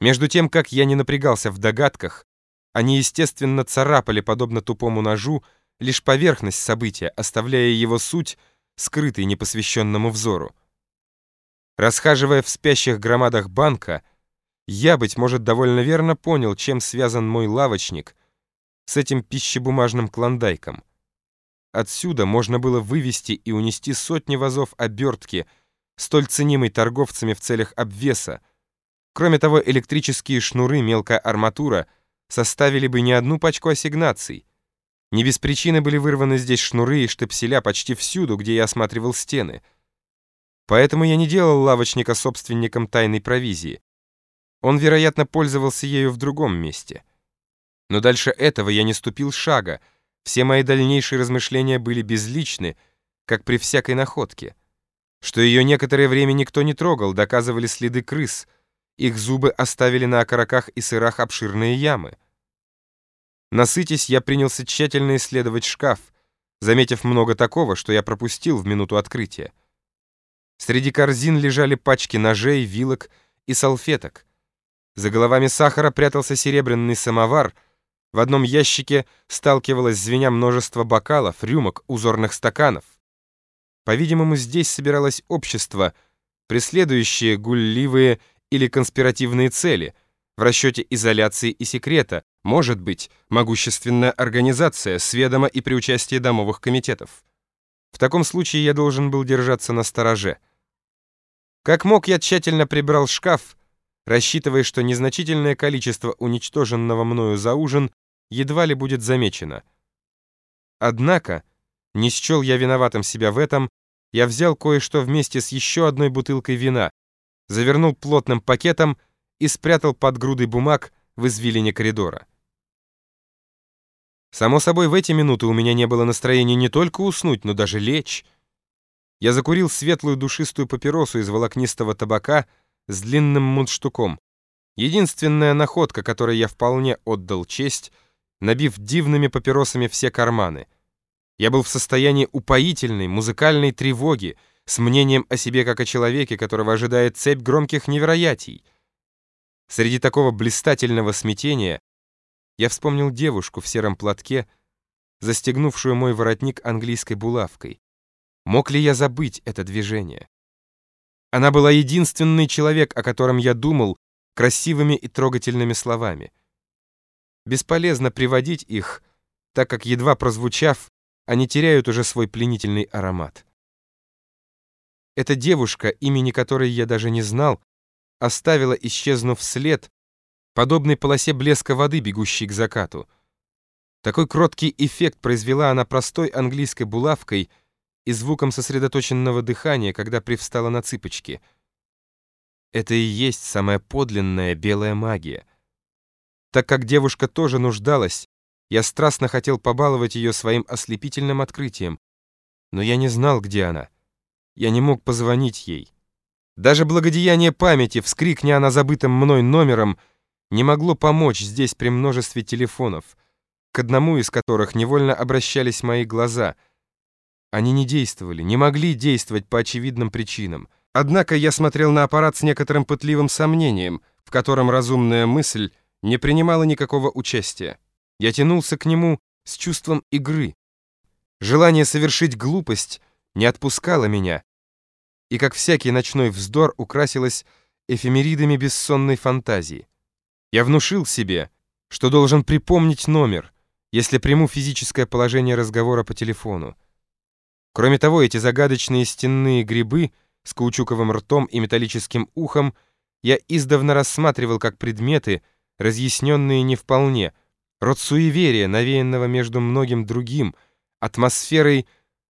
Между тем, как я не напрягался в догадках, они, естественно, царапали, подобно тупому ножу, лишь поверхность события, оставляя его суть скрытой непосвященному взору. Расхаживая в спящих громадах банка, я, быть может, довольно верно понял, чем связан мой лавочник с этим пищебумажным клондайком. Отсюда можно было вывести и унести сотни вазов обертки, столь ценимой торговцами в целях обвеса. Кроме того, электрические шнуры, мелкая арматура составили бы не одну пачку ассигнаций. Не без причины были вырваны здесь шнуры и штепселя почти всюду, где я осматривал стены. Поэтому я не делал лавочника собственником тайной провизии. Он, вероятно, пользовался ею в другом месте. Но дальше этого я не ступил шага, все мои дальнейшие размышления были безличны, как при всякой находке. Что ее некоторое время никто не трогал, доказывали следы крыс. Их зубы оставили на окороках и сырах обширные ямы. Насытясь, я принялся тщательно исследовать шкаф, заметив много такого, что я пропустил в минуту открытия. Среди корзин лежали пачки ножей, вилок и салфеток. За головами сахара прятался серебряный самовар — в одном ящике сталкивалось звеня множество бокалов, рюмок, узорных стаканов. По-видимому, здесь собиралось общество, преследующее гулливые или конспиративные цели, в расчете изоляции и секрета, может быть, могущественная организация с и при участии домовых комитетов. В таком случае я должен был держаться на стороже. Как мог, я тщательно прибрал шкаф, рассчитывая, что незначительное количество уничтоженного мною за ужин едва ли будет замечено. Однако, не счел я виноватым себя в этом, я взял кое-что вместе с еще одной бутылкой вина, завернул плотным пакетом и спрятал под грудой бумаг в извилине коридора. Само собой, в эти минуты у меня не было настроения не только уснуть, но даже лечь. Я закурил светлую душистую папиросу из волокнистого табака, с длинным мундштуком. Единственная находка, которой я вполне отдал честь, набив дивными папиросами все карманы. Я был в состоянии упоительной музыкальной тревоги, с мнением о себе как о человеке, которого ожидает цепь громких невероятий. Среди такого блистательного смятения я вспомнил девушку в сером платке, застегнувшую мой воротник английской булавкой. Мог ли я забыть это движение? Она была единственный человек, о котором я думал красивыми и трогательными словами. Бесполезно приводить их, так как, едва прозвучав, они теряют уже свой пленительный аромат. Эта девушка, имени которой я даже не знал, оставила, исчезнув след, подобный полосе блеска воды, бегущей к закату. Такой кроткий эффект произвела она простой английской булавкой — и звуком сосредоточенного дыхания, когда привстала на цыпочки. Это и есть самая подлинная белая магия. Так как девушка тоже нуждалась, я страстно хотел побаловать ее своим ослепительным открытием, но я не знал, где она. Я не мог позвонить ей. Даже благодеяние памяти, вскрикня она забытым мной номером, не могло помочь здесь при множестве телефонов, к одному из которых невольно обращались мои глаза — они не действовали, не могли действовать по очевидным причинам. Однако я смотрел на аппарат с некоторым пытливым сомнением, в котором разумная мысль не принимала никакого участия. Я тянулся к нему с чувством игры. Желание совершить глупость не отпускало меня, и, как всякий ночной вздор, украсилось эфемеридами бессонной фантазии. Я внушил себе, что должен припомнить номер, если приму физическое положение разговора по телефону. Кроме того, эти загадочные стенные грибы с каучуковым ртом и металлическим ухом я издавна рассматривал как предметы, разъясненные не вполне, род суеверия, навеянного между многим другим, атмосферой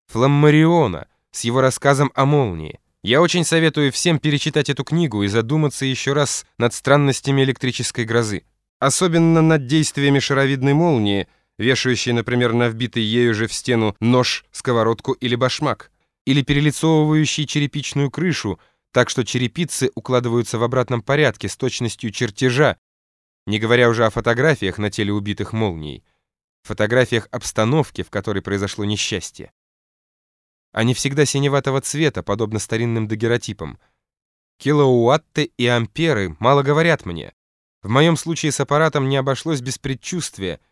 Фламмариона с его рассказом о молнии. Я очень советую всем перечитать эту книгу и задуматься еще раз над странностями электрической грозы. Особенно над действиями шаровидной молнии — вешающий, например, на вбитый ею же в стену нож, сковородку или башмак, или перелицовывающий черепичную крышу, так что черепицы укладываются в обратном порядке с точностью чертежа, не говоря уже о фотографиях на теле убитых молнией, фотографиях обстановки, в которой произошло несчастье. Они всегда синеватого цвета, подобно старинным дагеротипам. Килоуатты и амперы мало говорят мне. В моем случае с аппаратом не обошлось без предчувствия —